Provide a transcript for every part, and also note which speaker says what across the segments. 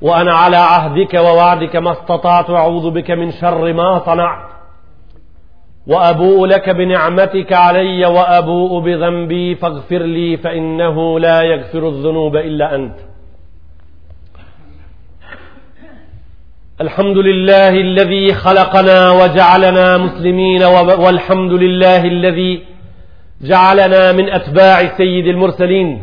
Speaker 1: وأنا على عهدك ووعدك ما استطعت أعوذ بك من شر ما صنعت وأبوء لك بنعمتك علي وأبوء بذنبي فاغفر لي فإنه لا يغفر الذنوب إلا أنت الحمد لله الذي خلقنا وجعلنا مسلمين والحمد لله الذي جعلنا من أتباع سيد المرسلين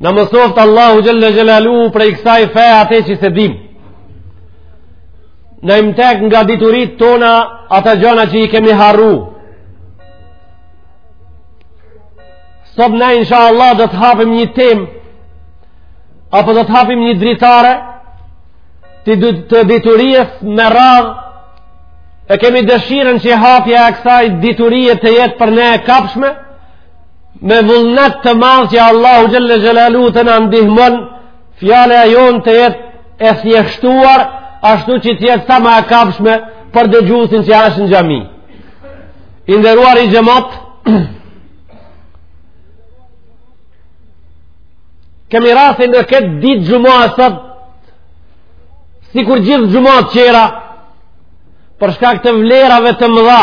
Speaker 1: Na mësoftë Allahu xhelle xhelaluhu prej kësaj fe atë që s'e dimë. Na i mëtektë nga dituritë tona ato gjana që i kemi harru. Sot ne insha Allah do të hapim një temë apo do të hapim një dritare të dituries me radhë e kemi dëshirën që hapja e kësaj diturie të jetë për ne e kapshme me vullnet të madh që Allahu xhelle xhelaluhu të na ndihmon fjala e jonë të jetë e thjeshtuar ashtu që të jetë sa ma e kapshme për dëgjusin që asht në xhami. I nderuari xhemat kemi rastin në këtë ditë xhuma e sot sikur gjithë xhumat tjera, për shkak të vlerave të mëdha,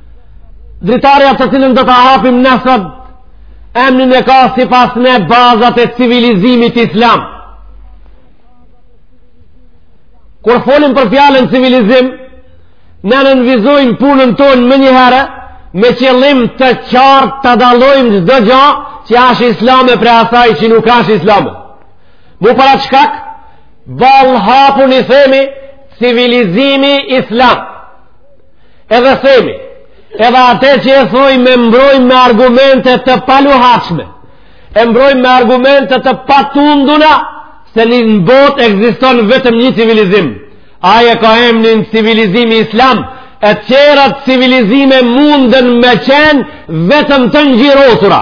Speaker 1: Dritarja të cilën do ta hapim na sot, emnin e ka sipas neve bazat e civilizimit islam. Kur folim për fjalën civilizim, ne nënvizojmë punën tonë menjëherë, me qëllim të qartë ta dallojmë çdo gja që asht islame prej asaj që nuk asht islame. Mu për atë shkak, ballëhapun i themi civilizimi islam. Edhe themi, edhe atë që e thojmë e mbrojmë me argumente të paluhatshme, e mbrojmë me argumente të patunduna, se në botë ekziston vetëm një civilizim. Ai e ka emnin civilizimi islam, e tjerat civilizime mundën me qenë vetëm të ngjyrosura.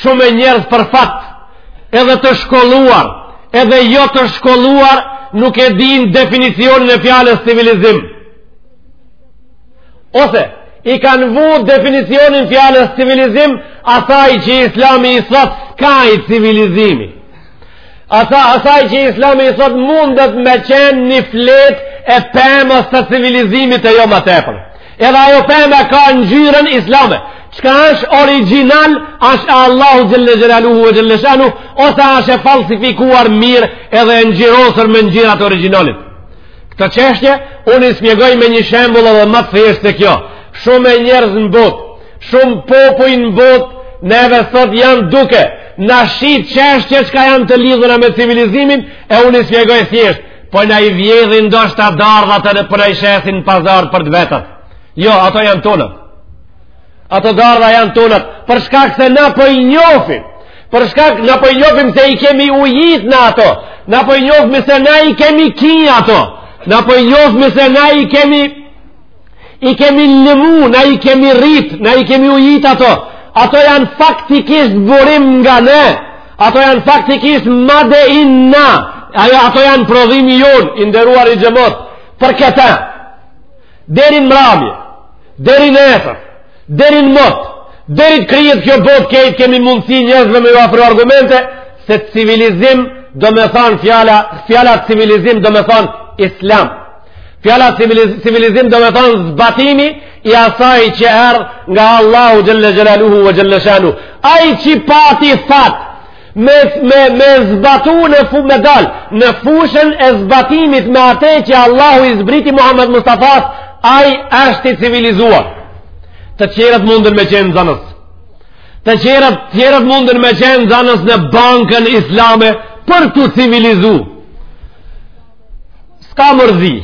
Speaker 1: Shumë njerëz për fat, edhe të shkolluar, edhe jo të shkolluar, nuk e dinë definicionin e fjalës civilizim. Ose, i kanë vu definicionin fjalës civilizim, asaj që islami i thot skaj civilizimi. Asa, asaj që islami i thot mundet me qenë një fletë e pemës së civilizimit e jo më tepër. Edhe ajo pemë ka ngjyrën islame. Çka është origjinal, është e Allahut xhelle xhelaluhu ve xhelle shanuhu, ose është e falsifikuar mirë edhe e ngjyrosur me ngjyrat e origjinalit. Këto çështje, unë i shpjegoj me një shembull edhe më të thjeshtë se kjo. Shumë njerëz në botë, Shumë popuj në botë neve sot janë duke na shit çështje çka janë të lidhuna me civilizimin e unë i shpjegoj thjesht po na i vjedhin ndoshta dardhat e po na i shesin n'pazar për të vetat jo, ato janë tonat ato dardha janë tonat për shkak se na po i njofim për shkak na po i njofim se i kemi ujit na ato na po i njofim se na i kemi ki ato na po i njofim se na i kemi i kemi lëmu, na i kemi rrit, na i kemi ujit ato, ato janë faktikisht burim nga ne, ato janë faktikisht made in na, ajo ato janë prodhimi jonë, i nderuari xhemot, për këte, deri n'mramje, deri nesër, deri n'mot, deri t'kryhet kjo botë, krejt kemi mundësi njerëzve me ju afru argumente, se civilizim, domethonë fjala, fjala civilizim, domethonë islam, Fjala civiliz civilizim domethonë zbatimi i asaj që erdh nga Allahu xhel-le xhelaluhu ve xhel-le shanuhu. Ai që pati fat me, me, me zbatu në fu me dalë, në fushën e zbatimit me ate që Allahu i zbriti Muhammed Mustafa, ai është i civilizuar. Të tjerët munden me qenë nxanës. Të tjerët, tjerët munden me qenë nxanës në bankën islame për t'u civilizu. S'ka mërzi.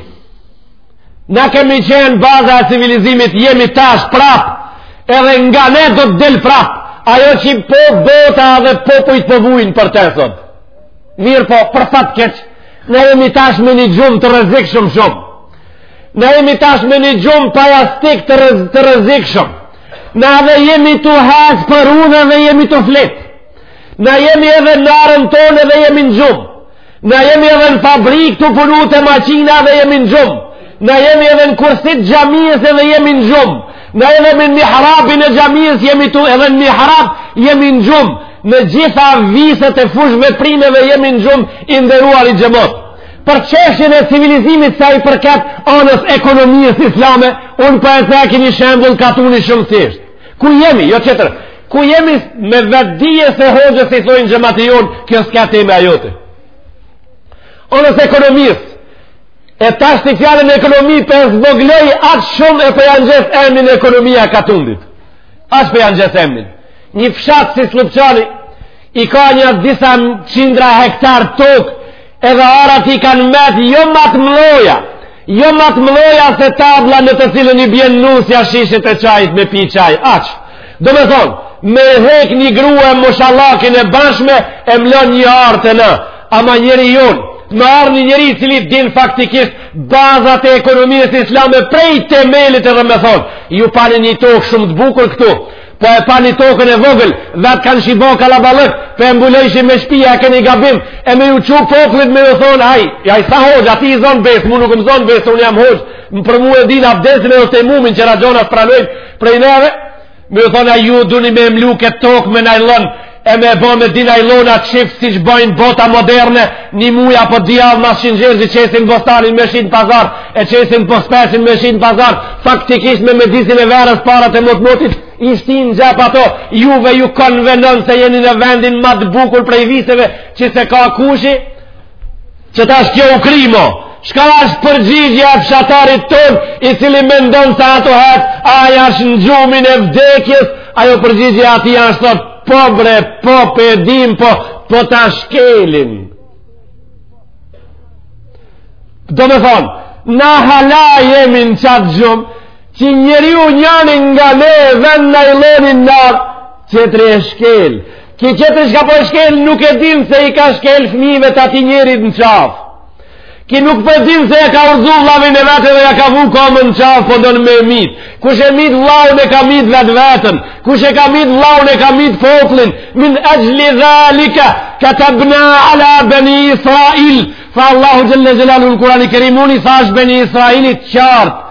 Speaker 1: Na kemi qenë baza e civilizimit, jemi tash prap, edhe nga ne do të del prap, ajo që po bota dhe popujt po vujnë për të sot. Mirëpo, për fat keq, ne jemi tash me një gjumë të rrezikshëm shumë. Ne jemi tash me një gjumë pa jastëk të, rrez, të rrezikshëm. Ne edhe jemi tu hec për udhë dhe jemi tu flejt. Ne jemi edhe në arën tonë dhe jemi në gjumë. Na jemi edhe në fabrikë tu punu te maqina dhe jemi në gjumë. Na jemi edhe në kursi t'xhamisë edhe jemi në gjumë. Na edhe në mihrabin e xhamisë jemi tu, edhe në mihrab jemi në gjumë. Në gjitha viset e fushëveprimeve jemi në gjumë i nderuari xhemot. Për çështjen e civilizimit sa i përket anës ekonomisë islame, unë për po e të e kini shembull katuni shumësisht. Ku jemi, jo tjetër, ku jemi me vetëdije se hoxhës i thojnë xhemati jonë, kjo s'ka temë e jote. Anës ekonomisë, e tashti fjalën ekonomi po e zvogëloj aq shumë e po ja ngjes emnin ekonomia e katundit. Ashtu po ja ngjes emnin. Një fshat si Sllupçani, i ka nja disa qindra hektar tokë, Edhe arat i kanë met jo ma t'mdhoja, jo ma t'mdhoja se tabla në të cilën i bjen nusja shishit e çajit me pi çaj, aq. Domethonë, me hek një grue moshallakin e bashme e mlon një arë te na, ama njeri jonë, me ardh një njeri i cili din faktikisht bazat e ekonomijës islame prej temelit edhe me thonë, ju pari një tokë shumë të bukur këtu, Po e pa një tokën e vogël, vetë kanshi bo kallaballëk, po e mbulojshi me shpia, e keni gabim, e me ju çu popllit me ju thonë, aj, aj, s'a hoxhë, atij i zonë besë, mu nuk më zonë besë, unë jam hoxhë, më për mu e dinë abdesin e ose e mumin që rajonat pranojnë prej neve, me ju thonë, aj, ju duni me mlu këtë tokë me najllon, e me bo me dy najllona çift siç bojnë bota moderne një muj apo dy javë mas shëngjergjit qesin bostanin me shit n'pazar e qesin pospesin me shit n'pazar faktikisht në mjedisin e verës paret e motmotit i shtin n'xhep ato juve ju konvenon se jeni në vendin ma t'bukur prej viseve që se ka kushi Qe tash kjo u krijo, çka është përgjigja e fshatarit tonë, i cili mendon se atëherë, ai është në gjumin e vdekjes, ajo përgjigja e atij është thotë po bre, po e dim, po, po ta shkelin. Domethonë, na hala jemi në qatë gjumë, Që njeriu njani nga ne e ven najllonin a qetri e shkel. Ky qetri çka po e shkel nuk e din se i ka shkel fmijve të atij njerit në qafë. Ky nuk po e din se e ka rrzu vllavin e vet dhe ja ka vu kamën në qafë po don me e myt. Kush e myt vllavin e ka myt vetveten. Kush e ka myt vllavin e ka myt popllin. Min exhli dhalike ketebna ala beni Israil. Tha Allahu xhelle xhelaluhu në Kurani Kerim unë i thashë beni Israilit qartë.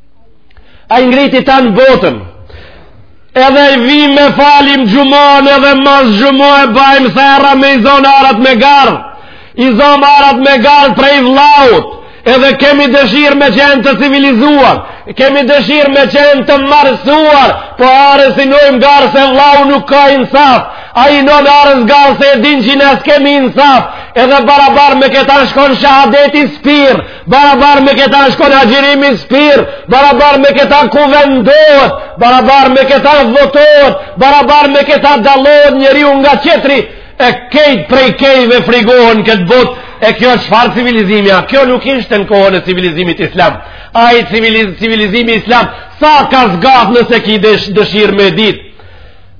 Speaker 1: Ai ngriti tanë botën. Edhe vim e falim xhumanë edhe mas xhumasë bajmë therra me i zanë arat me gardh. I zomë arat me gardh prej vllaut. Edhe kemi dëshirë me qenë të civilizuar. Kemi dëshirë me qenë të arsimuar. Po arës i nojmë gardh se vllau nuk ka insaf. Ai i non arës gardh se e din që na s'kemi insaf. Edhe barabar me këta shkon shahadeti s'bjen. Barabar me këta shkon agjërimi s'bjen, barabar me këta kuvendohet, barabar me këta votohet, barabar me këta dallohet njeriu nga qetri, e kejt prej kejve frigohen këtë bot, e kjo çfarë civilizimi, a kjo nuk ishte në kohën e civilizimit islam. Ai civiliz, civilizimi islam, sa ka zgatë nëse ki dëshirë me ditë,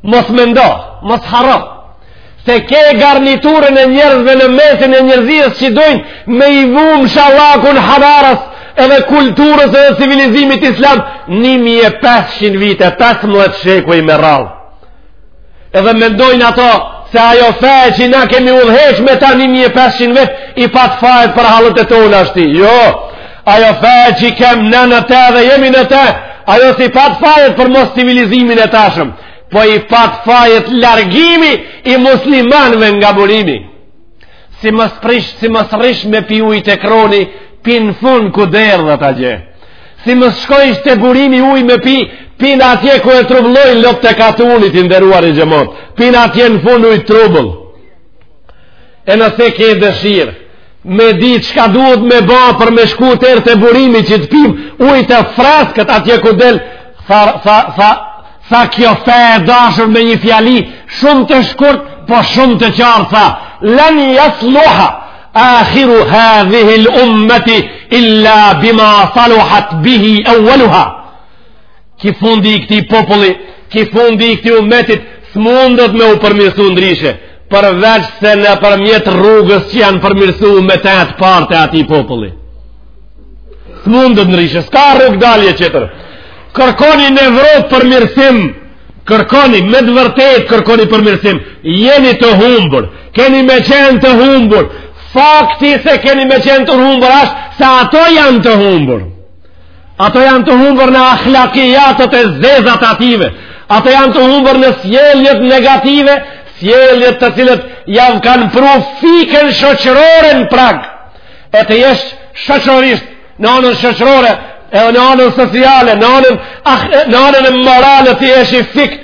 Speaker 1: mos mendo, mos harro, Se ke garniturën e njerëzve në mesin e njerëzisë që dojnë me i vumë shalakun hadarës edhe kulturës edhe civilizimit islam 1500 vite, 15 shekuj me radhë. Edhe mendojnë ato se ajo fe që na kemi udhëheq me ta 1500 vit i pat fajet për hallet e tanashit. Jo, ajo fe që kem na në te dhe jemi në te, ajo s'i pat fajet për moscivilizimin e tashëm. po i pat fajet largimi i muslimanve nga burimi si mos rrish si mos rrish me pi ujt te kroni pin n'fund ku derdhet aty gje si mos shkojsh te burimi uj me pi pin atje ku e trubllojnë lopt e katunit i nderuari xhemat pin atje në fund uj trubull e nëse ke dëshirë me dit çka duhet me ba për me shku te burimi që të pim uj të freskët atje ku del tha, tha, tha, tha kjo fe e dashër me një fjali shumë të shkurtë po shumë të qartë tha len jasluha akhiru hadhihil ummeti illa bima saluhat bihi eualuha ky fundi i këtij populli, ky fundi i këtij umetit, s'mundet me u përmirësu ndryshe, përveç se nëpërmjet rrugës që janë përmirësu me te të parët e atij populli. S'mundet ndryshe, s'ka rrugëdalje tjetër. Kërkoni në Evropë përmirësim, kërkoni, me të vërtetë kërkoni përmirësim, jeni të humbur, keni me qenë të humbur, fakti se keni me qenë të humbur, është se ato janë të humbur. Ato janë të humbur në akhlakijatët e zeza t'atyne. Ato janë të humbur në sjeljet negative, sjeljet të cilat jav kanë pru fikjen shoqërore në prag. E të jesh shoqërisht në anën shoqërore, e në anën sociale, në anën, ah, në anën morale të jesh i fikt,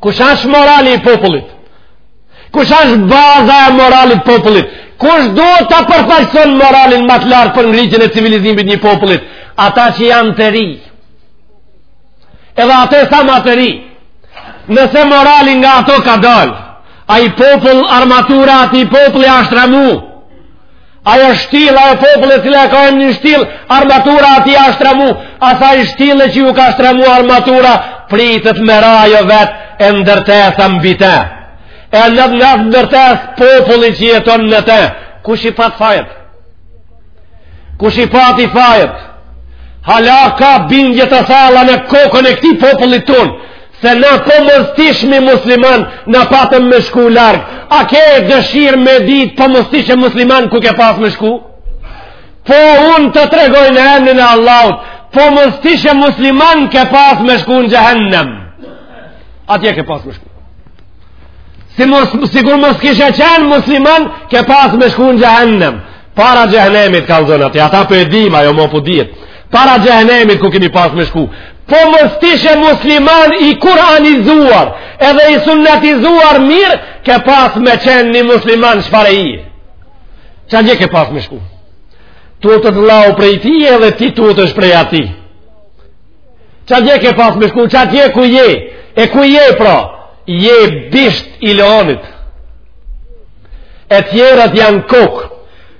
Speaker 1: Kush është morali i popullit? Kush është baza e moralit popullit? Kush duhet ta përfaqëson moralin më të lartë për ngritjen e civilizimit një popullit? Ata që janë të rinj. Edhe ato sa më të rinj. Nëse morali nga ato ka dalë, ai popull armatura atij populli â shtremu. Ajo shtyllë, ai popull i cili e ka një shtyllë, armatura atij â shtremu, asaj shtylle që ju ka shtremu armatura, pritet me ra ajo vetë e ndërtesa mbi te. E n'at ndërtesë populli që jeton në te, kush i pat fajet? Kush i pati fajet? Hala ka bindje të thella në kokën e këtij popullit tonë, se na po mos t'ishmi musliman na patëm me shku larg a ke dëshirë me dit po mos t'ishe musliman ku ke pas me shku po unë të tregoj në emrin e Allahut po mos t'ishe musliman ke pas me shku në xhehennem atje ke pas me shku si mos, sikur mos kishe qenë musliman ke pas me shku në xhehennem para xhehenemit kallzon atje ata për po e dim ajo mo për po dihet para xhehenemit ku keni pas me shku po mos t'ishe musliman i kuranizuar edhe i sunnetizuar mirë ke pas me qenë një musliman çfare i qatje ke pas me shku tutet vllau prej teje edhe ti tutesh prej atij qatje ke pas me shku qatje ku je e ku je pra je bisht i luanit e tjerët janë kokë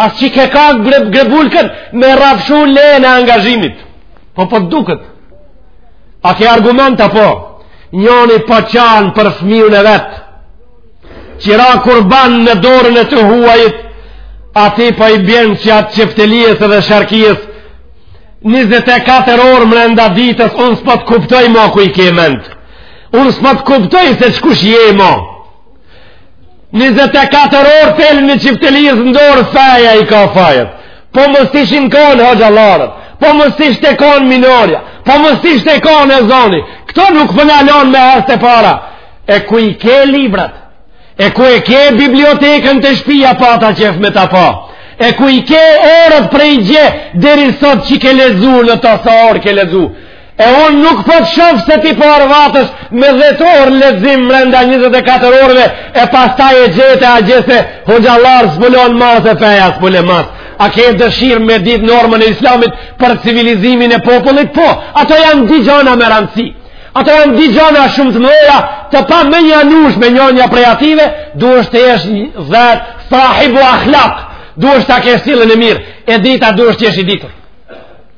Speaker 1: As që ke kap grebulkën me rrafshu lehën e angazhimit. Po po t'duket. A ke argumenta po? Njoni po qan për fmijën e vet. Qi ra kurban në dorën e të huajit, a ti po i bjen qatë çiftelijës dhe sharkijës, 24 orë mrenda ditës, unë s'po të kuptoj mo ku i ke mendt. Unë s'po të kuptoj se çkush je mo. 24 orë telin e çiftelijës në dorë feja i ka fajet po mos të ishin konë hoxhallarët po mos të ishte konë minorja po mos të ishte konë ezoni këto nuk po na lonë me hec përpara e ku i ke librat e ku e ke bibliotekën te shpia pata qef me ta pa e ku i ke orët prej gje deri sot që ke lexu në ta sa orë ke lexu E unë nuk po të shof se ti po arvatesh me dhjetë orë lexim mrenda 24 orëve e pastaj e gjete a gje se hoxhallarët s'po lon masë e feja s'po lon masë. A ke dëshirë me ditë normën e islamit për civilizimin e popullit? Po, ato janë dy gjona me rëndësi. Ato janë dy gjona shumë të mëdhoja të pa me një anush me një njona prej atyve, duhesh të jesh dhe sahibu ahlak, duhesh ta kesh sjelljen e mirë, e dyta duhesh të jesh i ditur.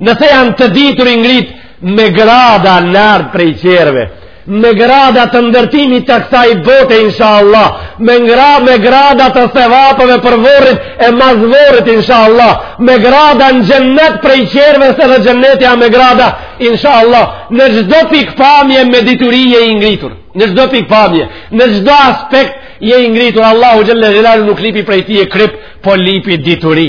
Speaker 1: Nëse janë të ditur i ngrit me grada nalt prej tjerve, me grada të ndërtimit të kësaj bote, insha Allah, me, ngra, me grada të sevapeve për vorrit e mas vorrit, insha Allah, me grada në xhennet prej tjerve se edhe xhenneti a me grada, insha Allah, në çdo pikëpamje me dituri je i ngritur, në çdo pikëpamje, në çdo aspekt je i ngritur, Allahu xhelle xhelaluhu nuk lypi prej tije krip, po lypi dituri.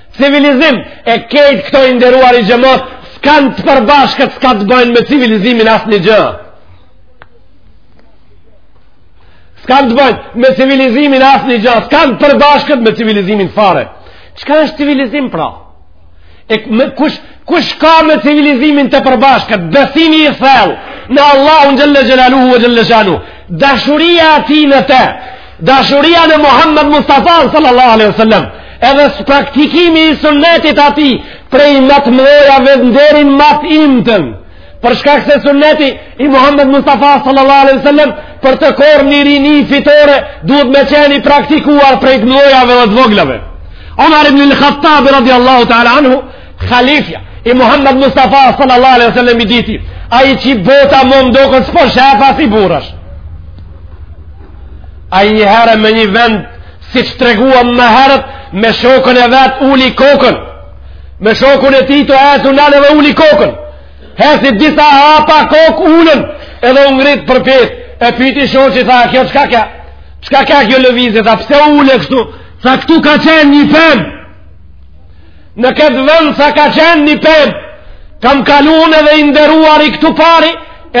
Speaker 1: Civilizim e kejt këto i nderuari xhemat s'kan të përbashkët s'ka të bëjnë me civilizimin asnjë gjë. S'kan të bëjnë me civilizimin asnjë gjë, s'kan të përbashkët me civilizimin fare. Çka është civilizim pra? E me, kush, kush ka me civilizimin të përbashkët, besimi i thellë, në Allahun xhelle xhelaluhu ue xhelle shanuhu, dashuria atij në te, Dashuria në Muhammed Mustafa sallallahu alaihi wasallam, edhe praktikimi i sunnetit atij prej më të mëdhave nderi më të imtën. Për shkak se sunneti i Muhammed Mustafa sallallahu alaihi wasallam për të korrë një rini fitore duhet me qenë i praktikuar prej të mëdhave dhe të voglave. Omar ibn al-Khattab radiallahu ta'ala anhu, khalifja i Muhammed Mustafa sallallahu alaihi wasallam i dyti, ai që bota më n'tokë s'po shef asi burrash. Ai një herë me një vend, siç treguam më herët, me shokun e vet uli kokën. Me shokun e tij tu hec u nal edhe uli kokën. Heci disa hapa kokulun, edhe u ngrit përpjetë. E pyti shoqi tha, kjo çka kje? Çka kje kjo lëvizje? Tha pse u ule kështu? Tha këtu ka qenë një pemë. Në këtë vend tha ka qenë një pemë, kam kalun edhe i nderuari këtu pari,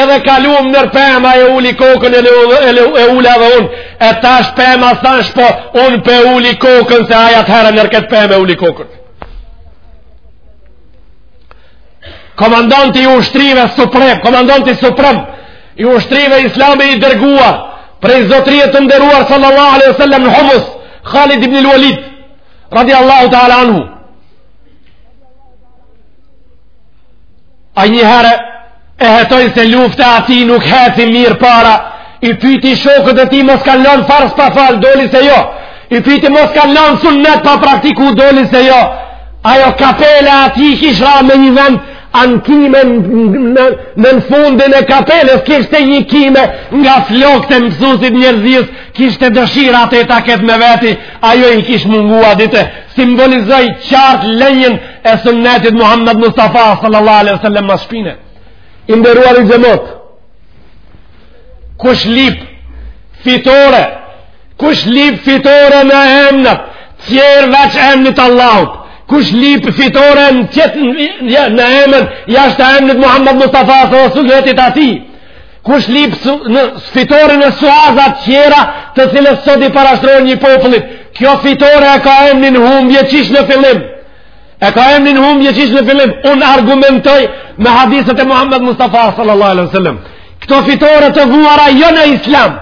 Speaker 1: edhe kalum nër pema e uli kokën e, e, e ula dhe unë, e tash pema s'asht po unë pe uli kokën se ai atëherë nër këtë pemë e uli kokën. Komandanti i ushtrive suprem, komandanti suprem, i ushtrive islame i dërguar, prej zotrije të nderuar sallallahu alaihi sallam në Humus, Khalid ibn al-Walid, Radi Allahu ta'ala anhu. Ai një herë e hetoi se lufta atij nuk heci mirë para, i pyti shokët e tij mos kanë lanë farz pa falë, doli se jo, i pyti mos kanë lanë sunnet pa praktiku, doli se jo, ajo kapele atij kish ra me një vend, A një kime nën fundin e kapelës, kishte një kime nga flokët e mësusit njerzis, kishte dëshirë ate ta ket me veti, ajo i kish mungu at ditë, simbolizoi qartë lënien e sunnetit Muhammed Mustafa sallallahu alaihi sallam mas shpine. I nderuari xhemat, kush lip fitore, Kush lip fitore në emna tjerë veç emnit Allahut, kush lip fitore në tjetër emën, jashtë emnit Muhammed Mustafasë dhe sunnetit tij, kush lip në fitore në suaza tjera, të cilat sot i parashtrohen një popullit, kjo fitore e ka emnin humbje qysh në fillim, e ka emnin humbje qysh në fillim, unë argumentoj me hadithet e Muhammed Mustafa, sallallahu alaihi sallam, këto fitore të vuara jo në islam,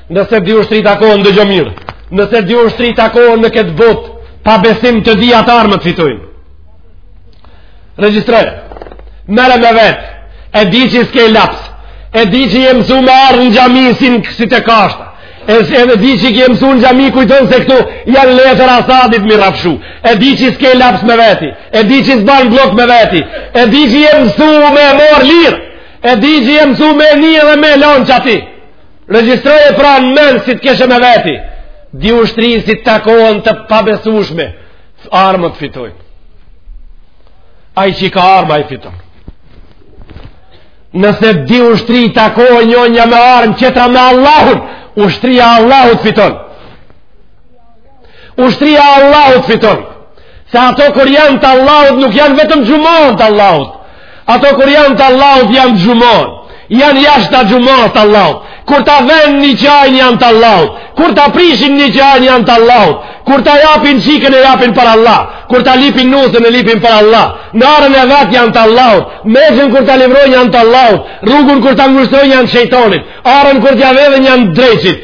Speaker 1: Nëse dy ushtri takohen, dëgjo mirë, nëse dy ushtri takohen në këtë botë, pa besim të dyjat, armët fitojnë. Regjistroje, merre me vete, e di që s'ke laps, e di që je mësu me ardhë në xhami si, në, si të kashtë, e, e di që je mësu në xhami kujton se këtu janë letër asadit mi rafshu, e di që s'ke laps me veti, e di që s'ban bllok me veti, e di që je mësu me marrë lirë, e di që je mësu me ni dhe me lanë qaty. Regjistroje pra në mend si të keshë me veti, dy ushtri si të takohen të pabesueshme, armët fitojnë. Ai që ka armë, ai fiton. Nëse dy ushtri takohen njënja me armë, tjetra me Allahun, ushtria e Allahut fiton. Ushtria e Allahut fiton. Se ato kur janë të Allahut, nuk janë vetëm gjumon të Allahut. Ato kur janë të Allahut janë të xhumanë, janë jashtë të xhumasë të Allahut. Kur ta venë niqahin janë të Allahut, kur ta prishin niqahin janë të Allahut, kur ta japin qikën e japin për Allah, kur ta lipin nusën e lipin për Allah, në arën e vetë janë të Allahut, mexhën kur ta livrojnë janë të Allahut, rrugën kur ta ngushtojnë janë shejtonit, arën kur t'ja vedhin janë dreqit,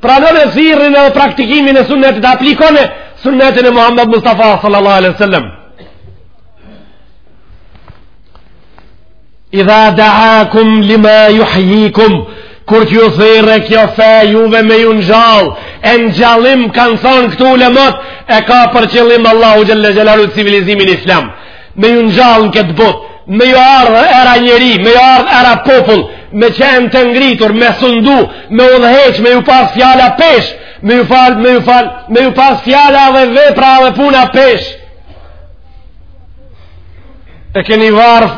Speaker 1: Pranone thirrjen edhe praktikimin e sunnetit, aplikone sunnetin e Muhammed Mustafa sallallahu alaihi sallam. Idha da'akum lima juhjikum, kur t'ju thirre kjo fe juve me ju ngjallë, e ngjallim kanë thanë këtu ulematë, e ka për qëllim Allahu xhele xhelaluhu civilizimin islam. me ju ngjallë në këtë botë, me ju ardhë era njeri, me ju ardhë era popull, me qenë të ngritur, me sundu, me udhëheq, me ju pas fjala peshë, me ju falë, me ju falë, me ju pas fjala dhe vepra dhe puna peshë. E keni varë,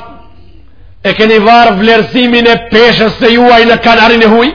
Speaker 1: e keni varë vlerësimin e peshës së juaj në kanarin e huj?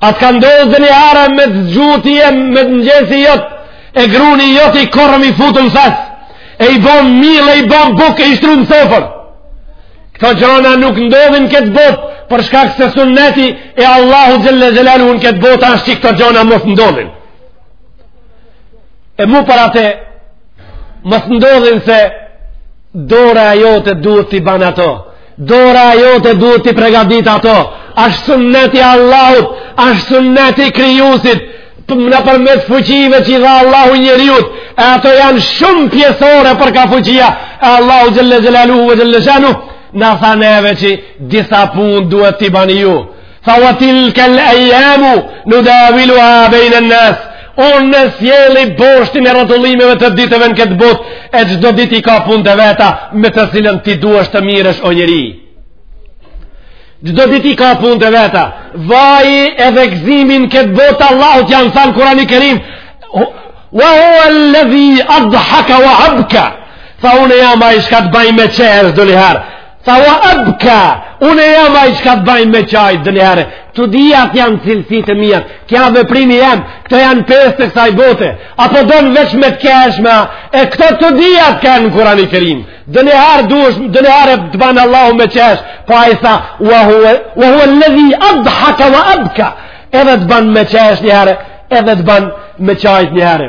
Speaker 1: A të ka ndodhë donjëherë me u zgju ti e mëngjesi jot e gruni jot i korrun i futun në thes e i bon mill e i bon bukë e i shtru në sofër këto gjona nuk ndodhin në këtë botë për shkak se sunneti i Allahu xhele xhelaluhu në këtë botë ashtë që këto gjona mos ndodhin e mu për atë mos ndodhin se dora jote duhet t'i ban ato Dora jote duhet t'i pregadit ato, ashtë sunneti i Allahut, ashtë sunneti i Krijusit, nëpërmjet fuqive që i dha Allahu njeriut, e ato janë shumë pjesore për ka fuqia, e Allahu xhele xhelaluhu ve xhele shanuhu, na tha neve që disa punë duhet t'i bani ju, Tha wa tilka al-ayyamu nudawiluha bayna an-nas. Unë e sjelli boshtin e rrotullimeve të ditëve në këtë botë, e çdo ditë i ka punët e veta, me të cilën ti duhesh të mirresh o njeri. Çdo ditë i ka punët e veta, vaji edhe gzimi në këtë botë t'Allahut janë, tha në Kurani Kerim, wa hua ledhi adhaka wa abka, tha unë jam ai çka të baj me qesh donjëherë, Tha wa abka, unë jam ai çka të baj me qajtë donjëherë, të dyjat janë cilësi të mija, ky a veprimi jem, këto janë pjesë të kësaj bote, apo don veç me të qeshme, e këto të dyjat kanë në Kurani Kerim, donjëherë duhesh, donjëherë të ban Allahu me qesh, po ai tha, wa hua, wa hua ledhi adhaka wa abka, edhe të ban me qesh njëherë, edhe të ban me qajtë njëherë.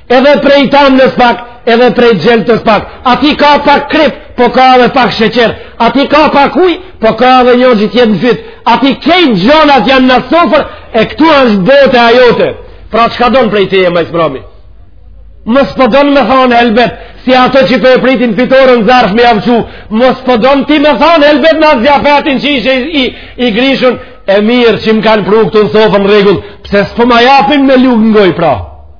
Speaker 1: Edhe prej t'amlës pak, edhe prej gjelbtës pak. Aty ka pak krip, po ka edhe pak sheqer. Aty ka pak uj, po ka edhe një që t'jet në fyt. Aty krejt gjonat janë në sofër, e këtu është bota e jote. Pra çka don prej te e majtë mbrami? Mos po don me thonë helbet, si ato që po e pritin fitoren në zarf me jau çu, mos po don ti me thonë helbet në zijafetin që ishe i, i grishun, e mirë që më kanë pru këtu në sofër n'rregull, pse s'po ma japin me lugë n'gojë pra.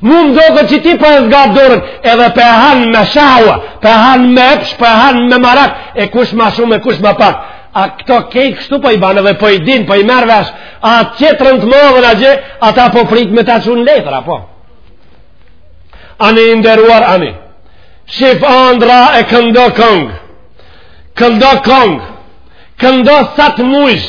Speaker 1: Mu m'doket që ti po e zgat dorën, edhe po e han me shahua, po e han me epsh, po e han me marak, e kush ma shumë, e kush ma pak. A këto krejt kështu po i ban edhe po i din, po i merr vesh, a qetrën të madhen a gjë, ata po prit me ta çu n'letra, po. Ani i nderuar, ani. Shif andrra e këndo këngë, këndo këngë, këndo sa t'mujsh,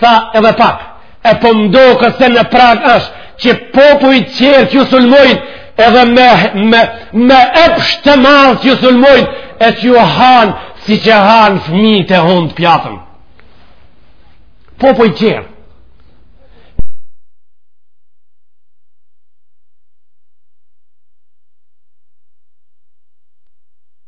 Speaker 1: Tha edhe pak, e po m'doket se në prag është, që popujt tjerë t'ju sulmojnë, edhe me, me, me epsh të madh t'ju sulmojnë, e t'ju hanë, siç e hanë fmi të untë pjatën. Popujt tjerë.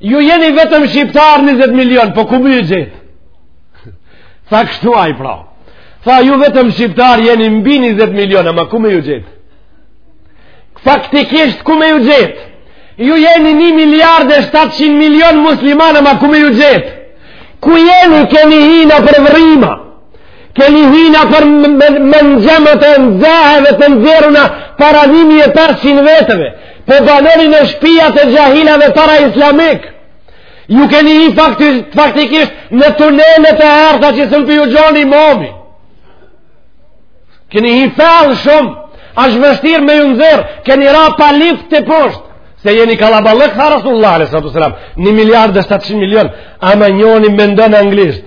Speaker 1: Ju jeni vetëm shqiptar 20 milion, po ku me ju gjet? Tha kështu ai pra. Tha ju vetëm shqiptar jeni mbi 20 milion, ama ku me ju gjet? Faktikisht ku me ju gjet? Ju jeni 1 miliard e 700 milion muslimanë, ama ku me ju gjet? Ku jeni keni hi nëpër vrima? keni hi nëpër menxhemet e xeheve të nxjerruna para 1500 vjetëve, Po banoni në shpia të xhahilave paraislamik. Ju keni hi faktikisht në tunelet e errta që s'un po ju gjon imami. Keni hi fell shumë, asht vështirë me ju nxjerr, keni ra pa lift te poshtë. Se jeni kallaballëk, tha Resulullah alejhi salatu ve selam, një miliard dhe 700 milion, ama njoni mendon anglisht.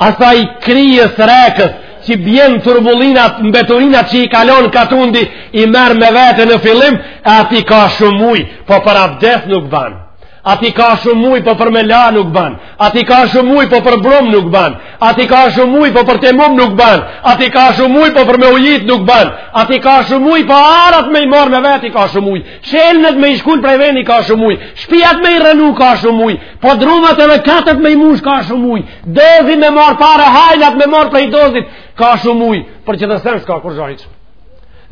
Speaker 1: Asaj krijës rekës që bjen turbullinat, mbeturinat që i kalon katundi, i merr me vete në fillim, e aty ka shumë ujë, po për abdes nuk ban. Aty ka shumë ujë po për me la nuk ban Aty ka shumë ujë po për brum nuk ban Aty ka shumë ujë po për tejemum nuk ban Aty ka shumë ujë po për me ujit nuk ban Aty ka shumë ujë po arat me i marr me veti ka shumë ujë Shelnet me i shkul prej veni ka shumë ujë Shpijat me i rrënu ka shumë ujë Podrumat edhe katet me i mush ka shumë uj. Dozi me marr pare hajnat me marr prej dozit ka shumë uj. Po qetër sen s'ka kurgja hiç.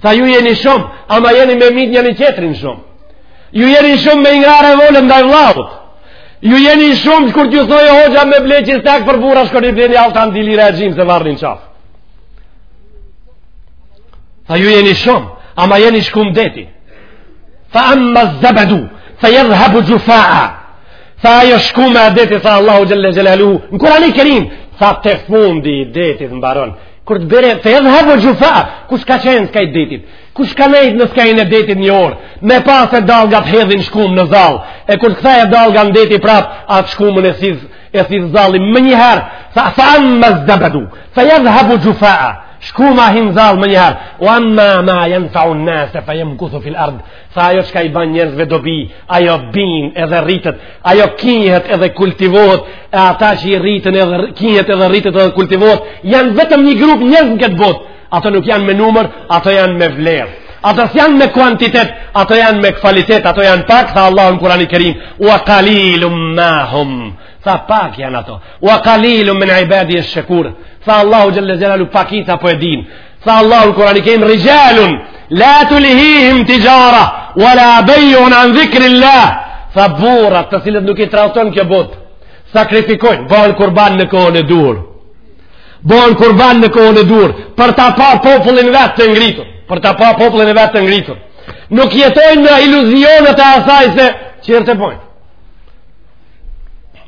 Speaker 1: Tha ju jeni shumë, ama jeni me myt njani qetrin shumë. Ju jeni shumë me i ngre revolen ndaj vllaut. Ju jeni shumë kur t'ju thojë hoxha me ble qystek për burra shkoni bleni altan dili regjim se e varni n'qafë. Tha ju jeni shumë, ama jeni shkum deti. Fa amma zebedu, fa jedhhebu xhufaa. Tha ajo shkuma e detit, tha Allahu xhelle xhelaluhu. Në Kurani kerim, tha te fundi i detit mbaron. Kur të bjerë, fa jedhhebu xhufaa. Kush ka qenë skaj detit? Kush ka nejt në skaj detit një orë? Me pa se dallgat e hedhin shkumën në zall. E kur të kthehet dallga në det prapë, atë shkumën e thith. e thith zalli menjëherë fa fa amma zebedu fa jedhhebu xhufaa shkuma hin zall menjëherë ue amma ma jenfeun nase fa jemkuthu fil ard tha ajo çka i ban njerëzve dobi ajo bin edhe rritet ajo kinjët edhe kultivohet e ata që rriten edhe kinjët edhe rritet edhe kultivohet janë vetëm një grup njerëz në këtë botë Ato nuk janë me numër, ato janë me vlerë. Ato janë me kuantitet, ato janë me kvalitet, ato janë pak, tha Allah në Kurani kerim, ue kalilun ma hum, tha pak janë ato, ue kalilun min ibadije shekur, tha Allahu xhelle xhelaluhu pakica po e din, tha Allah në Kurani kerim, rixhalun, la tulhihim tixhara, ue la bejun an dhikrilah, tha burrat të cilët nuk i tradhton kjo botë, sakrifikojnë, bojnë kurban në kohën e duhur, Bojnë kurban në kohën e duhur, për ta pa popullin e vet të ngritur, për ta pa popullin e vet të ngritur. Nuk jetojnë në iluzionet e asaj se tjerët e bojnë.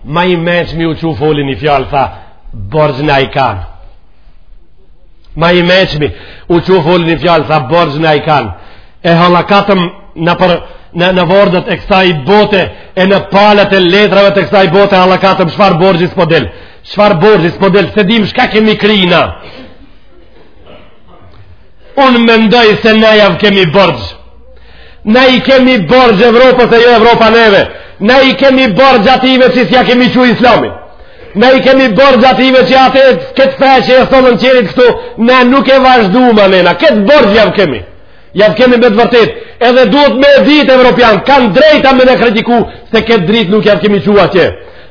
Speaker 1: Ma i meçmi u çu foli ni fjalë, tha, borxh na i kanë. Ma i meçmi u çu foli ni fjalë, tha, borxh na i kanë. E hallakatëm nëpër në në vordët e kësaj bote e në palët e letrave të kësaj bote hallakatëm çfarë borxhi s'po del. Çfarë borxhi s'po del s'e dim çka kemi kry na? Unë mendoj se na jav kemi borxh. Na i kemi borxh Evropës e jo Evropa neve. Na i kemi borxh atyve që s'ja kemi çu islamin. Na i kemi borxh atyve që atë këtë fe që e sollën tjerët këtu, na nuk e vazhdum anena. Këtë borxh jav kemi. Jav kemi me të vërtetë, edhe duhet me e dit evropianët kanë të drejtë me na kritiku, se këtë dritë nuk jav kemi çu atje.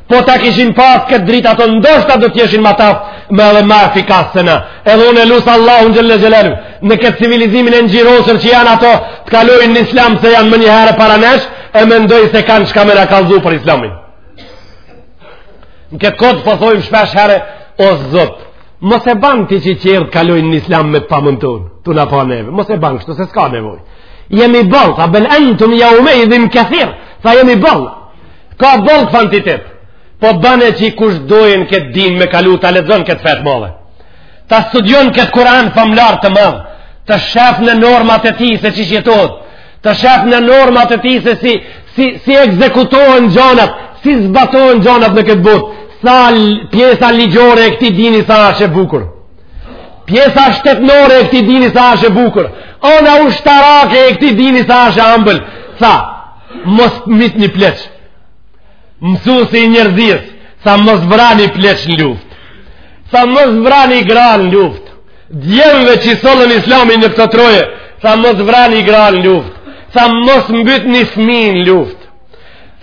Speaker 1: Po ta kishin pas këtë dritë ato ndoshta do t'ishin ma t'aftë, me edhe ma efikas se na. Edhe unë e lus Allahun xhelle xhelaluhu, në këtë civilizimin e ngjyrosur që janë ato, të kalojnë në islam se janë menjëherë para nesh, e mendoj se kanë çka me na kallzu për islamin. Në këtë kohë po thojmë po shpesh herë, o Zot. Mos e ban ti që tjerët të kalojnë në islam me të pamen tonë, tu na pa neve. Mos e ban kështu se s'ka nevojë. Jemi boll, tha bel entum jeumeidhin kethir, tha jemi boll. Ka boll kvantitet. Po bane që kush don këtë din me kalu ta lexon këtë fe të madhe. Ta studion këtë Kuran famëlartë të madh, të shef në normat e tij se qysh jetohet, të shef në normat e tij se si, si, si ekzekutohen gjonat, si zbatohen gjonat në këtë botë, sa pjesa ligjore e këtij dini sa asht e bukur. Pjesa shtetnore e këtij dini sa asht e bukur. Ana ushtarake e këtij dini sa asht e ambël. Tha, mos mytni pleq. Mësusi i njerzis, tha mos vrani pleq në luft. Tha mos vrani gra në luft. Djemve që e sollën islamin në këto troje, tha mos vrani gra në luft, tha mos mbytni fmi në luft,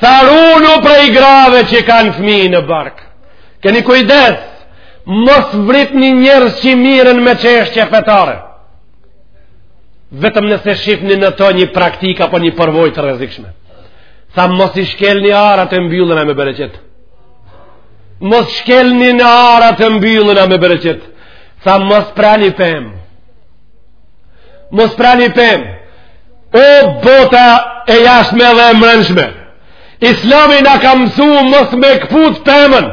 Speaker 1: tha runu prej grave që kanë fmi në bark. Keni kujdes, mos vritni njerëz që mirren me çështje fetare. Vetëm nëse shifni në to një praktikë apo një përvojë të rrezikshme. Tha mos i shkelni arat e mbjelluna me bereqet, mos shkelni në arat e mbjelluna me bereqet Tha mos prani pemë. Mos prani pemë. O bota e jashtme dhe e mrenshme. Islami na ka mësu mos me këput pemën.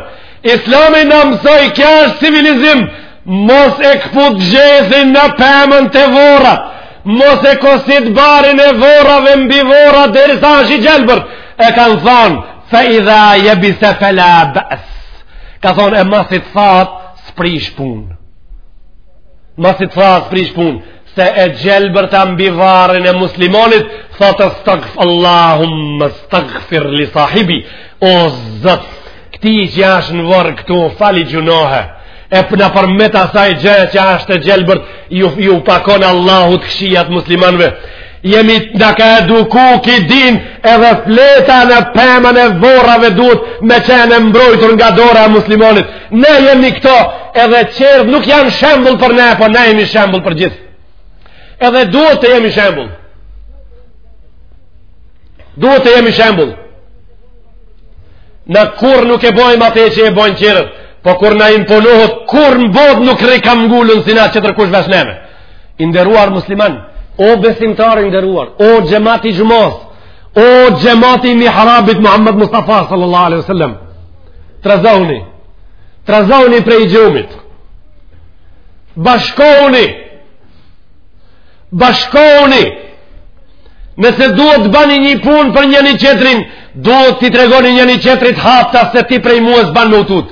Speaker 1: Islami na mësoj kja është civilizim. Mos e këput gjethin në pemën te vorrat. Mos e kosit barin e vorrave mbi vorrat derisa është i gjelbër. E kanë thonë, fe idha jebise fela be's ka thonë e masi t'thahet S'prish punë. Masi të thahet s'prish punë, se e gjelbërta mbi varrin e muslimonit, thotë stagf Allahumme stagfir li sahibi, o Zot, këtij që ashtë në vorr këtu, fali gjynahe, e për nëpërmjet asaj gjëje që ashtë e gjelbërt, ju, ju pakon Allahu të këqijat muslimanve, Jemi të na ka eduku ky din edhe fleta në pemën e vorrave duhet me qenë e mbrojtur nga dora e muslimonit. Ne jemi këto edhe qerët nuk janë shembull për ne, po ne jemi shembull për gjithë. Edhe duhet të jemi shembull. Duhet të jemi shembull. Na kurr nuk e bojmë atë që e bojnë qerët, po kur na imponohet, kurr në botë nuk rri kam ngulën si na qet kërkush vesh neve. I nderuar musliman, o besimtar i nderuar, o xhemati xhumas, o xhemati i mihrabit Muhammed Mustafa sallallahu alaihi wasallam. Trazohuni. Trazohuni prej gjumit. Bashkohuni. Bashkohuni. Nëse duhet të bani një punë për njëri tjetrin, duhet t'i tregoni njëri tjetrit hapta se ti prej mua s'ban me u tut.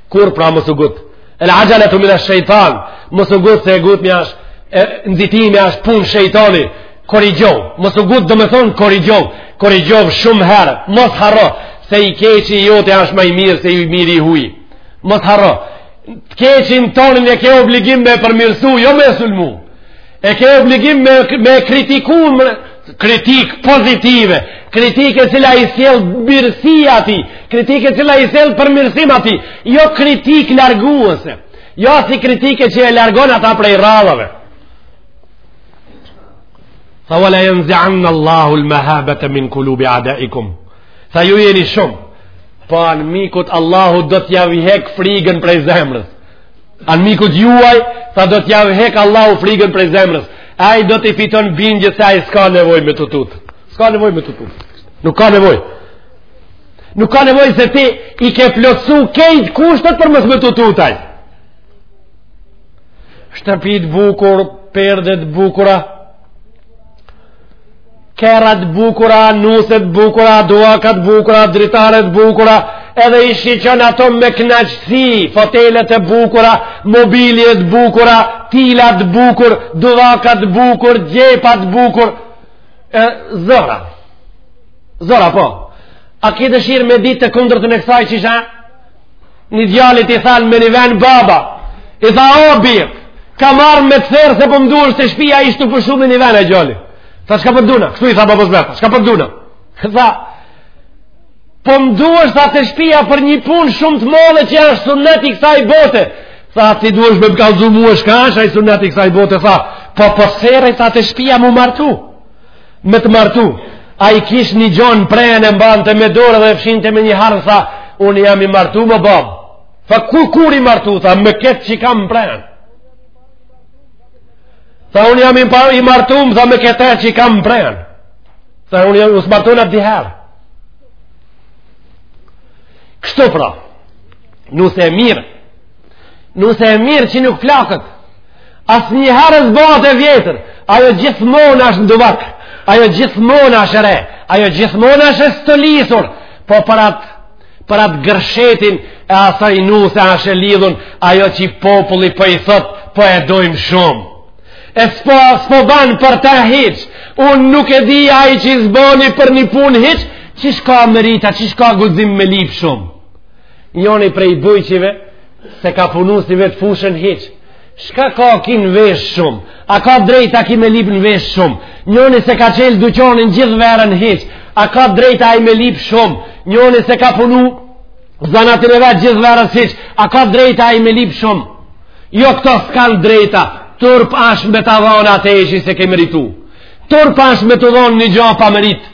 Speaker 1: Kur pra mos u ngut. El ajalatu min ash-shaytan. Mos u ngut se ngutnia është nxitimi është punë shejtani. Korrigjo. Mos u ngut domethon korrigjo. Korrigjo shumë herë. Mos harro se i keqi joti është ma i mirë se i miri i huaj. Mos harro. Të keqin tonin e ke obligim me e përmirësu, jo me e sulmu. E ke obligim me e kritiku kritik pozitive, kritik e cila i sjell mirësi atij, kritik e cila i sjell përmirësim atij, jo kritik larguese, jo asi kritike që e largon ata prej radhave. Tha wala janzi'anne Allahu l'mahabete min kulubi adaikum. Tha ju jeni shumë, po anmikut Allahu do t'jav hek frigën prej zemrës. Anmikut juaj, tha do t'jav hek Allahu frigën prej zemrës. Ai do t'i fiton bindje se ai s'ka nevojë me t'u tut. S'ka nevojë me t'u tut. Nuk ka nevojë. Nuk ka nevojë se ti i ke plotsu kejt kushtet për mos me t'u tut ai. Shtëpit bukur, perdet bukura, kerrat bukura, nuset bukura, duvakat bukura, dritaret bukura, edhe i shiqon ato me knaqësi, fotelet e bukura, mobiljet bukura, tilat bukur, duvakat bukur, djepat bukur, e, zor a, zor a po, a ki dëshirë me ditë të kundërtën e kësaj që isha, Një djalit i thanë me një ven baba, i tha o birë, ka marrë me të thërë se po m'duhesh te shpia ishte për shumë një ven e djali. Tha shka po du na, kështu i tha babës vet, shka po du na. Tha, po m'duhesh te shpia për një punë shumë të modhe që është sunet i kësaj bote. Tha, ti duhesh me më kallzu mue shka është ai sunet i kësaj bote. Tha, po pësere po i tha te shpia m'u martu. Me të martu, ai kish një gjo n'prehën e mbante me dorë dhe fshinte me një arrë, tha, unë jam i martum babë. Tha kur kur i martu, tha, me ketë që e kam n'prehën. Tha, unë jam i martum, tha, me ketë që e kam n'prehën. Tha, unë jam i martu qebdiherë. Kështu pra, nuse e mirë, nuse e mirë që nuk plaket, Asnjëherë s'bahet e vjetër, ajo gjithmonë është n'duvak, ajo gjithmonë është e re, ajo gjithmonë është e stolisur, po për atë, për atë gërshetin e asaj nuse është e lidhun, ajo që populli po i thot, po e dojmë shumë. E s'po, s'po ban për ta hiq, unë nuk e di ai që s'boni për një punë hiq, qysh ka merita, qysh ka guxim me lyp shumë. Njoni prej bujqve, s'e ka punu si vet fushën hiç shka ka ki në vesht shumë a ka drejtë ki me lip në vesht shumë njoni s'e ka çelë duqonin gjithë verën hiç a ka drejt ai me lip shumë njoni s'e ka punu zanatin e vet gjithë verës hiç a ka drejt ai me lip shumë jo këto s'kan drejta turp ashtë me ta dhonë atë shi s'e ke meritu turp ashtë me t'u dhonë një gjo pa meritë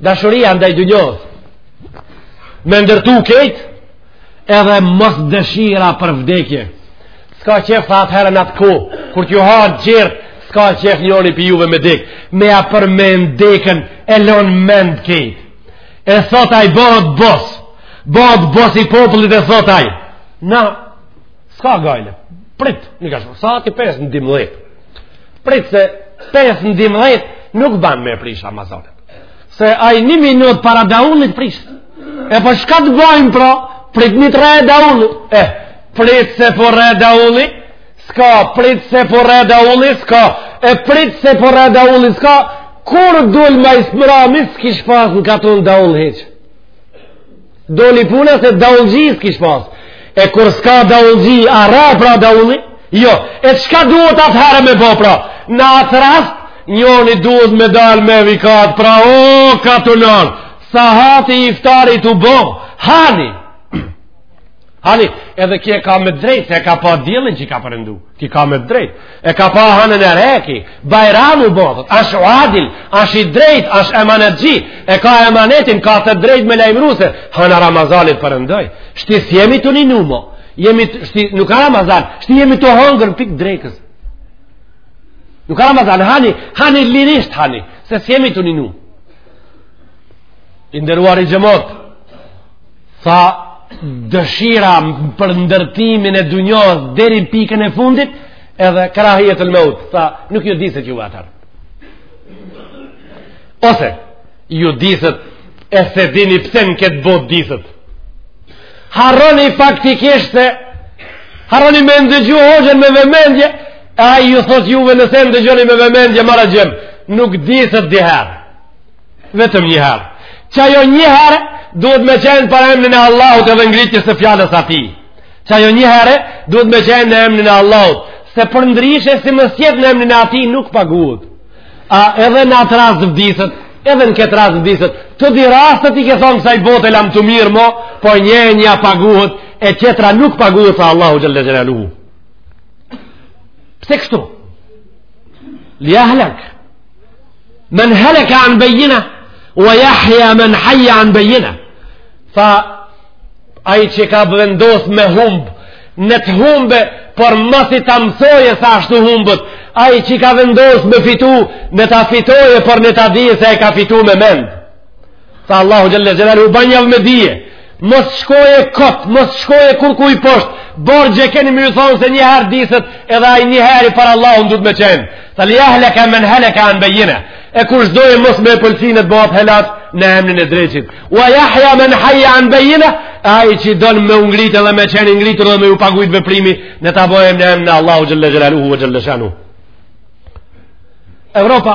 Speaker 1: dashuria ndaj dunjos me ndërtu kejt edhe mos dëshira për vdekje s'ka qef tha atëherë n'atë ko kur t'ju han tjert s'ka qef njoni pi juve me dek me ja përmend dekën e lon mend kejt e thot ai bëhet bos bëhet bos i popullit e thot ai na Ska gajle. Prit, një ka shumë. Sahati 5 në dimëdhejt. Prit se 5 në dimëdhejt nuk ban me prish Ramazonin. Se ai një minut para daullit prish. E po shka të bajmë pra, prit me të re daulli. Eh, prit se po re daulli, ska, prit se po re daulli, ska, e prit se po re daulli, ska, kur dul ma i smrami, s'kish pas në katun daull hiç. Doli puna se daullxhi s'kish pas. E kur s'ka daullxhi, a ra pra daulli? Jo, e çka duhet atëherë me bo pra? Në atë rast, njoni duhet me dalë me vikatë pra, o, katunar, sahati i iftarit u bo, hani! Hani, edhe ki e ka me drejt, se e ka pa diellin që ka perëndu. Ki e ka me drejt. E ka pa hanën e re ki, bajramu botët, ashtë adil, ashtë i drejt, ashtë emanetçi, e ka emanetin, ka të drejt me lajmru se, hana e Ramazanit perëndoi. Shti s'jemi tu ninu mo, jemi të, shti, nuk ka Ramazan, shti jemi tu hongër në pikë drekës. Nuk ka Ramazan, hani, hani lirisht hani, se s'jemi tu ninu mo. I nderuari xhemot, tha dëshira për ndërtimin e dunjos deri në pikën e fundit edhe kerahijetul meut tha nuk ju diset juve atër ose ju diset e s'e dini pëse në këtë botë diset harroni faktikisht se harroni me ndëgju hoxhën me vëmendje ai ju thot juve nëse ndëgjoni me vëmendje more djem nuk diset di herë vetëm një herë. Qajo një herë duhet me qenë për emnin e Allahut edhe ngritjes së fjalës atij. Qajo një herë duhet me qenë në emnin e Allahut, se përndryshe si mos jetë në emnin e atij nuk paguhet. A edhe në atë rast vdiset, edhe në këtë rast vdiset, të di rastet i ke thonë kësaj bote lamtumirë mo, po njena paguhet, e tjetra nuk paguhet tha Allahu xhele xhelaluhu. Pse kështu? Lijehlik. Men heleka an bejina, o jahja men hajja an bejina. Tha, ai që ka vendos me humbë, ne t'humbe, por masi ta mësoje se ashtu humbet, ai që ka vendos me fitu, ne ta fitoje, por ne ta dije se e ka fitu me mend. Tha Allahu Gjelle Gjelalu, banjav me dije, mos shkoje kot, mos shkoje kur ku i posht, borxh e keni më ju thënë se një herë disët, edhe aj një herë i par Allahu në du të me qenë. Tha li jahleka men heleka an bejjine, e kur shdojë mos me pëlqinët bo atë helat në emnin e dreqit. Ua jahja men haja an bejjine, aj që donë me u ngritë edhe me qenë ngritur dhe me ju paguit veprimi, ne ta bojmë në emnin e Allahu Gjelle Gjelalu, Evropa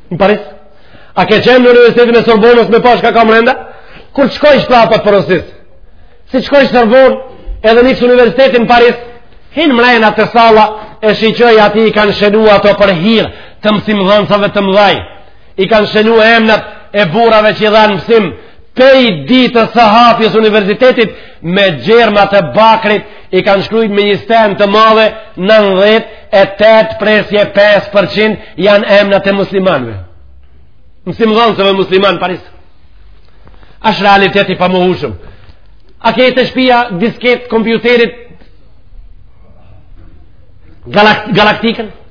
Speaker 1: Në Paris? A ke qenë në Universitetin e Sorbonës me pa çka ka mrenda? Kur të shkojsh prapë porosit? Si të shkojsh Sorbon edhe njësë Universitetin në Paris? Hin mrenda te salla e shiqoj aty i kanë shenu ato për hir të mësimdhënsave të mdhaj. I kanë shenu emnat e burrave që i dhanë mësim Pej ditës së hapjes së universitetit me gjerma të bakrit i kanë shkrujt në një stemë të madhe 98 presje 5% janë emnat e muslimanve. Mësimdhënsave musliman, Paris. Asht realiteti i pamohushëm. A ke te shpia disket kompjuterit galaktikën?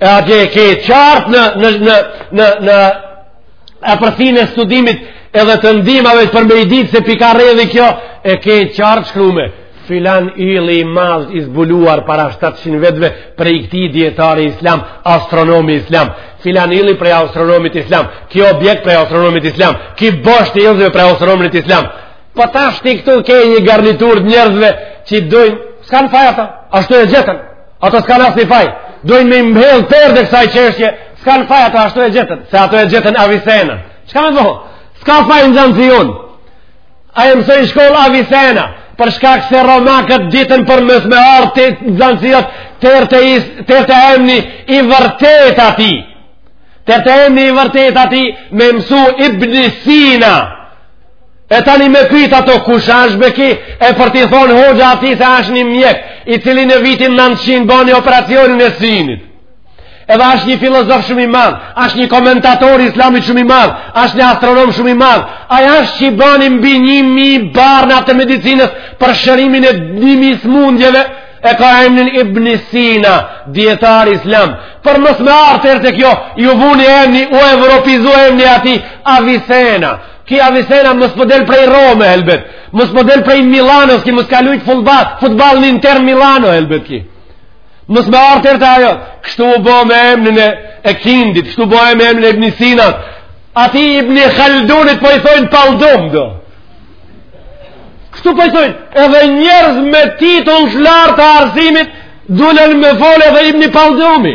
Speaker 1: E atje e ke qartë në, në, në, në, në eprsinë e studimit edhe të ndihmave për me e ditë se pi ka rrodhi kjo, e ke qartë shkrume. Filan ylli i madh i zbuluar para 700 vjetëve prej këtij dijetari islam, astronomi islam. Filan ylli prej astronomit islam, ky objekt prej astronomit islam, ky bosht i yllzve prej astronomit islam. Po tash ti këtu ke një garnitur të njerëzve që dojnë, s'kanë faj ata, ashtu e gjetën, ata s'kanë asnjë faj, dojnë me mbërri te thelbi i kësaj çështje, s'kanë faj ata, ashtu e gjetën, se ato e gjetën avisena. Çka me thonë? S'ka faj nxënësi jonë. Ai e mësoi n'shkollë avisena, për shkak se romakët ditën për mos me ardhë te gjëja jonë, deri te, is, deri te emni i vërtetë i tij. Deri te emni i vërtetë i tij me mësu Ibni Sina. Sina. E tani me pyjt ato kush është be ky, e për t'i thonë hoxha atij se është një mjek, i cili në vitin 900 bani operacionin e synit. Edhe është një filozof shumë i madh, është një komentator islamit shumë i madh, është një astronom shumë i madh, ai është që i bani mbi një mijë barna të medicinës për shërimin e një mijë smundjeve, e ka emnin Ibn Sina, dijetar islam. Për mos me ardhë deri te kjo, ju vuni emni, u evropizu emni i tij, Avisena. Ky Avisena mos po del prej Rome helbet. Mos po del prej Milanos, ky mos ka lujt futboll, futboll në Inter Milano helbet ky. Mos me ardh te ajo. Kështu u bë me emrin e El Kindit, kështu u bë me emrin e Ibn Sinat. Atij Ibn Khaldunit po i thon Paldum do. Kështu po i thon, edhe njerëz me titull të lartë të arsimit dulën me folë edhe Ibn Paldumi.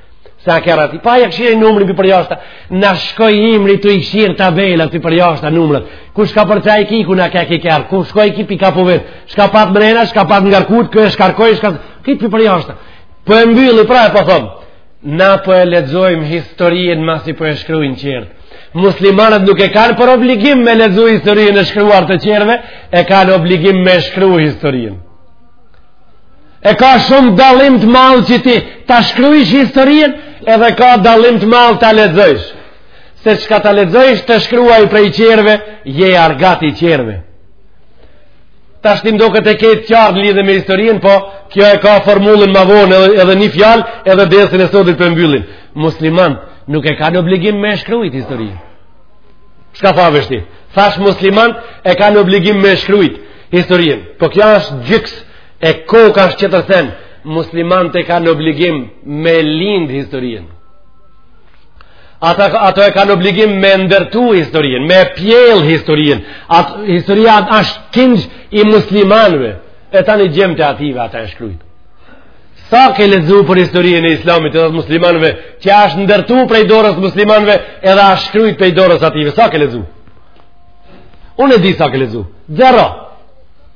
Speaker 1: Sa herë ti pa ja kshir numrin për përjashta, na shkoi ymri tu i kshir tabela për përjashta numrat. Kush ka qaj ky, ku na ka ky kerr, ku shkoi ky, pi kah, për vete, shka pat mrena, shka pat ngarkut, ku e shkarkoi, shka... Ky për përjashta. Po e mbylli, pra e po thomë, na po e lexojmë historinë masi po e shkrujnë qerët. Muslimanët nuk e kanë për obligim me lexu historinë e shkruar të qerve, e kanë obligim me shkru historinë. E ka shumë dallim të madh që ti ta shkrujsh historinë edhe ka dallim të madh ta lexojsh. Se çka ta lexojsh të shkruaj prej qerve, je argat i qerve. Tash ti ndoshta e ke të qartë në lidhje me historinë, po kjo e ka formulën ma vonë edhe, edhe një fjalë edhe dersin e sotit pe mbyllim. Muslimant nuk e kanë obligim me shkrujt historinë. Shka tha, veshtir? Thash muslimant e kanë obligim me shkrujt historinë. Po kjo është gjysë e koka është që të them muslimant e kanë obligim me lind historinë. Ata, ata e kanë obligim me ndërtu historinë, me pjell historinë. At, historia është kinxh i muslimanve. E tanë gjeneratat e atyve ta e shkrujt. Sa ke lexu për historinë e islamit edhe të muslimanve, që është ndërtu prej dorës muslimanve edhe është shkrujt prej dorës atyve. Sa ke lezu? Unë e di sa ke lexu. Zero.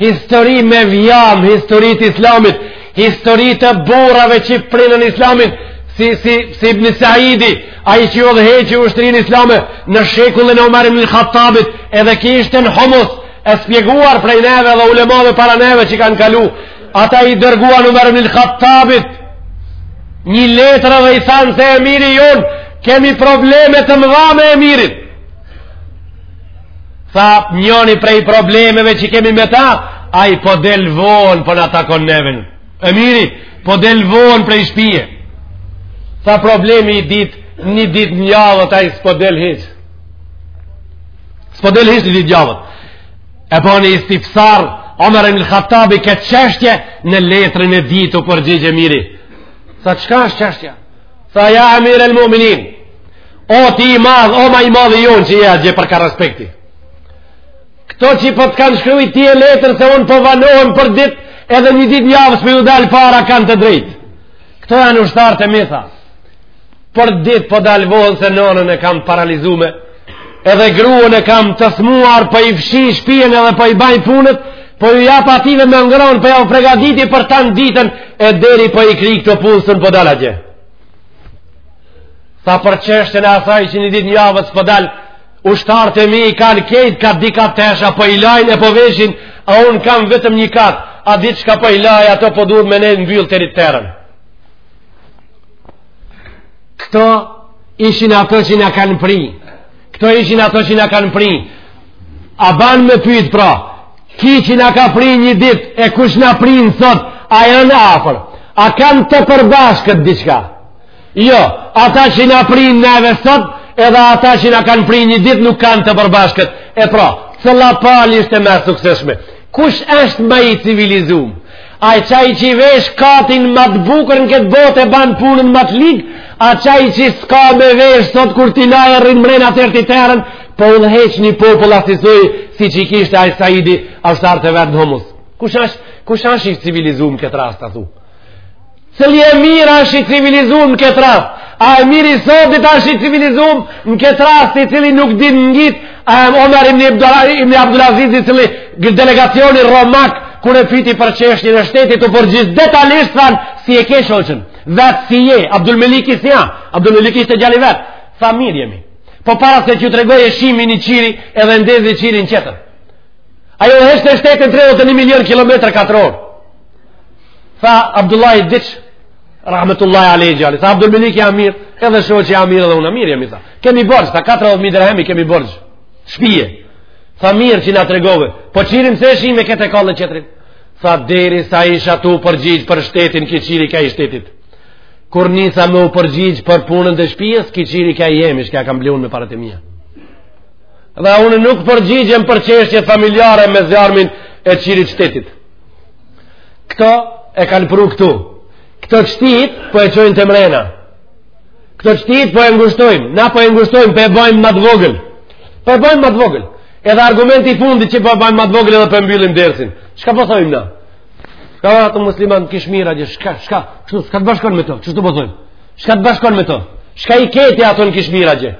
Speaker 1: histori me vjam histori të islamit histori të burrave që prinën islamin si, si, si ibn Saidi ai që udhëheqi ushtrinë islame në shekullin e Umar ibn el Khattabit edhe ky ishte në Homs e spjeguar prej neve dhe ulemave para neve që kanë kalu ata i dërguan Umar ibn el Khattabit një letër dhe i thanë se emiri jonë kemi probleme të mëdha me emirin Tha njoni prej problemeve që kemi me ta, ai po del vonë po na takon neven. Emiri po del vonë prej shpije. Tha problemi i dyt, një dit n'javët, ai s'po del hiç. S'po del hiç një dit n'javët. E boni istifsar Omer ibn el Khatabi këtë qeshtje në letrën e dyt u përgjigj emiri. Tha qka është qeshtja? Tha ja Amir el Muminin, O ti i madh, o ma i madhi jonë që je atje për ka respekti. Këto që po të kanë shkru ty letër se unë po vanohem për ditë, edhe një ditë n'javë s'po ju dal para kanë të drejtë. Këto janë ushtarët e mi, tha. Për ditë po dal vonë se nanën e kam paralizume, edhe gruën e kam të smuar po i fshij shpijën edhe po i baj punët, po ju jap atyve me ngranë, po jau pregaditi për tanë ditën, e deri po i kryj këto punë s'un po dal atje. Sa për çështjen e asaj që një ditë n'javë s'po dal, ushtarët e mi i kanë krejt ka dy kat tesha, po i lajnë e po veshin, a unë kam vetëm një kat, at ditë çka po i laj ato, po du me nejt mbyllë deri t'teren. Këto ishin ato që na kanë pri, këto ishin ato që na kanë pri, a ban me pyt pra, ky që na ka pri një ditë, e kush na prin sot, a janë afër, a kanë të përbashkët diçka, Jo, ata që na prijnë neve sot, edhe ata që na kanë pri një ditë nuk kanë të përbashkët. E pra, cila palë ishte ma e suksesshme. Kush është ma i civilizum? A qaj që i vesh katin ma të bukur në këtë botë e ban punën ma të ligë, a qaj që s'ka me vesh sot kur t'i lajë e rrin mrena deri t'i teren, po udhëheq një popull asisoj siç i kishte ai Saidi ushtarët e vet në Hums. Kush asht, kush asht i civilizum këtë rast, a thu? Cili emir asht i civilizum në këtë rast? A emiri i sotit asht i civilizum në këtë rast i cili nuk din në ngitë? A Omer ibn Abdulaziz i cili delegacioni romak kur e pyti për çështjen e shtetit u përgjigj detalisht thanë si e ke shoqen vetë si je Abdulmeliki si a Abdulmeliki ishte djali i vet tha mirë jemi po para se t'ju tregoj e shimi një qiri edhe ndezi qirin tjetër ai udhëheqte shtetin 31 milion kilometra katrorë tha Abdullahi diq rahmetullahi alejhi djali tha Abdulmeliki a mirë edhe shoqja a mirë edhe unë mirë jemi tha kemi borxh tha 14.000 dirhem i kemi borxh shpije tha mirë që na tregove po qirin pse e shime këtë e kalle tjetrin tha deri sa isha tu përgjigj për shtetin ky qiri ka i shtetit kur nisa me u përgjigj për punën e shpijës ky qiri ka i jemi shka kam ble unë me paret e mija dhe unë nuk përgjigjem për çështje familjare me zjarmin e qirit shtetit Këto e kanë pru këtu. Këto t'sotit po e çojnë te mrena. Këto t'sotit po e ngushtojnë. Na po e ngushtojmë, po e bajmë ma të vogël. Po e bajmë ma të vogël. Edhe argumenti i fundit që po e bajmë ma të vogël edhe po e mbyllim dersin. Shka po thojmë na? Shka po ato musliman kish mirë atje? Shka? Shka? Shka të bashkon me to? Shka të bashkon me to? Shka i ke ti ato në kish mirë atje?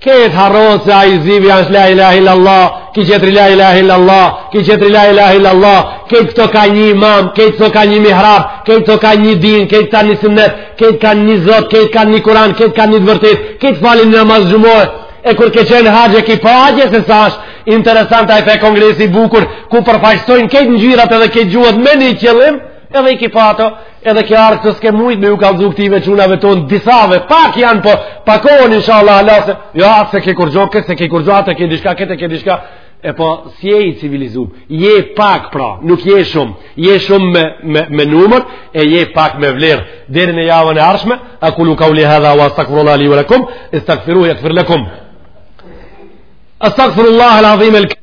Speaker 1: Kejt harrohet se ai i zi është la ilahe illallah, ky tjetri la ilahe illallah, ky tjetri la ilahe illallah, kejt këta kan një imam, kejt këta kan një mihrab, kejt këta kan një din, kejt këta një synet, kejt kan një zot, kejt kan një kuran, kejt kan një të vërtet, kejt falin një namaz xhumaje, e kur ke qenë n'haxh e ki pa n'haxh se sa është interesant ai far kongresi i bukur, ku përfaqësojnë kejt ngjyrat edhe kejt gjuhët me një qëllim, Edhe i ki pa ato, edhe ki ardh këtu s'ke mujt me ju ka ndzu ti çunave tonë, disave, pak janë po, pakohen insha Allah, Allah se, jo, atje s'ke kurgjo, këtu s'ke kurgjo, atje ke diçka, këtu ke diçka, e po, s'je i civilizum, je pak pra, nuk je shumë, je shumë me, me, me numër, e je pak me vlerë, deri në javën e ardhshme, ekulu kauli hadha ve estagfirullah li ve lekum, istagfiruhu jagfir lekum. Estagfirullah el-adhim el-këfir.